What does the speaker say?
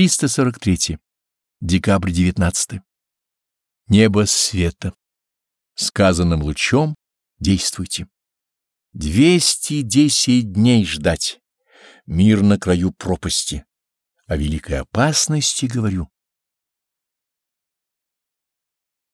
343. Декабрь 19. Небо света. Сказанным лучом действуйте. Двести десять дней ждать. Мир на краю пропасти. О великой опасности говорю.